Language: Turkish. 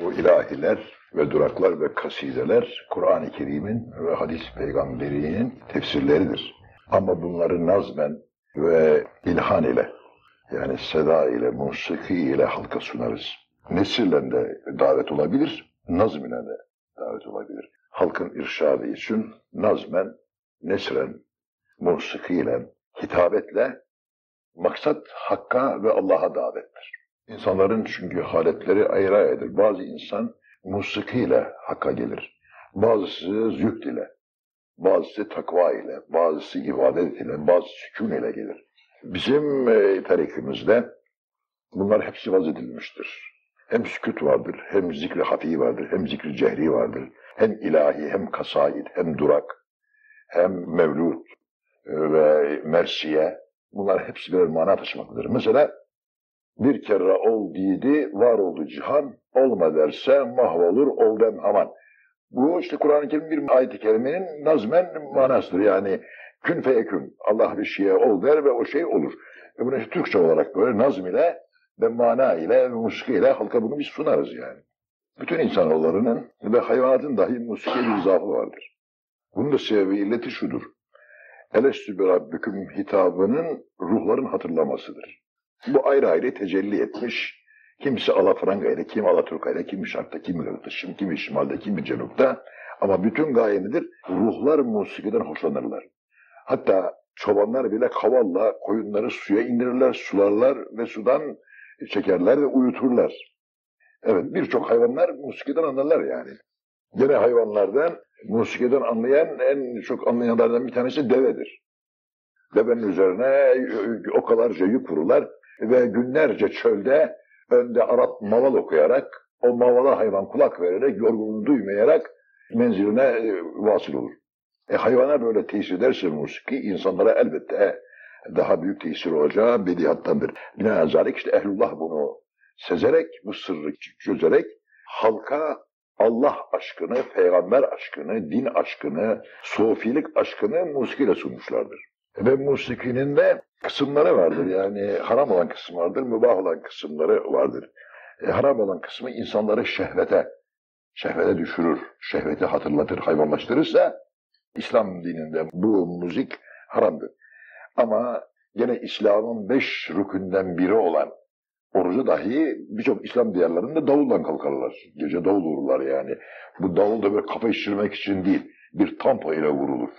Bu ilahiler ve duraklar ve kasideler Kur'an-ı Kerim'in ve hadis peygamberinin tefsirleridir. Ama bunları nazmen ve ilhan ile yani seda ile, musiki ile halka sunarız. Nesirle de davet olabilir, nazm ile de davet olabilir. Halkın irşadı için nazmen, nesren, musikiyle, hitabetle maksat hakka ve Allah'a davettir. İnsanların çünkü haletleri ayrı ayrıdır. Bazı insan musikiyle hakka gelir. Bazısı zühd ile, bazısı takva ile, bazısı ibadet ile, bazısı sükun ile gelir. Bizim e, bunlar hepsi vaz edilmiştir. Hem sükut vardır, hem zikri hafi vardır, hem zikri cehri vardır. Hem ilahi, hem kasaid, hem durak, hem mevlud e, ve mersiye. Bunlar hepsi birer mana taşımaktadır. Mesela bir kere ol diydi, var oldu cihan, olma derse mahvolur oldem haman. Bu işte Kur'an-ı Kerim bir ayet-i kerimenin nazmen manasıdır. Yani kün feyekün. Allah bir şeye ol der ve o şey olur. E bunu işte Türkçe olarak böyle nazm ile ve mana ile ve musiki ile halka bunu biz sunarız yani. Bütün insanoğullarının ve hayvanatın dahi musikiye bir zaafı vardır. Bunun da sebebi illeti şudur. Elestü bir Rabbüküm hitabının ruhların hatırlamasıdır. Bu ayrı ayrı tecelli etmiş. Kimisi Alafranga ile, kim Alaturka ile, kimi Şark'ta, kimi Ilıtışım, kimi Şimal'da, kimi Cenup'ta. Ama bütün gaye nedir? Ruhlar musikiden hoşlanırlar. Hatta çobanlar bile kavalla koyunları suya indirirler, sularlar ve sudan çekerler ve uyuturlar. Evet birçok hayvanlar musikiden anlarlar yani. Gene hayvanlardan musikiden anlayan en çok anlayanlardan bir tanesi devedir. Devenin üzerine okalarca yük vururlar ve günlerce çölde önde Arap maval okuyarak o mavala hayvan kulak vererek yorgunluğunu duymayarak menziline e, vasıl olur. E hayvana böyle tesir ederse musiki insanlara elbette daha büyük tesir olacağı bedihattandır. Binaenaleyh işte ehlullah bunu sezerek, bu sırrı çözerek halka Allah aşkını, peygamber aşkını, din aşkını, sofilik aşkını musikiyle sunmuşlardır. Ve musikinin de kısımları vardır. Yani haram olan kısım vardır, mübah olan kısımları vardır. E, haram olan kısmı insanları şehvete, şehvete düşürür, şehveti hatırlatır, hayvanlaştırırsa İslam dininde bu müzik haramdır. Ama gene İslam'ın beş rükünden biri olan orucu dahi birçok İslam diyarlarında davulla kalkarlar. Gece davul vururlar yani. Bu davul da böyle kafa şişirmek için değil, bir tampa ile vurulur.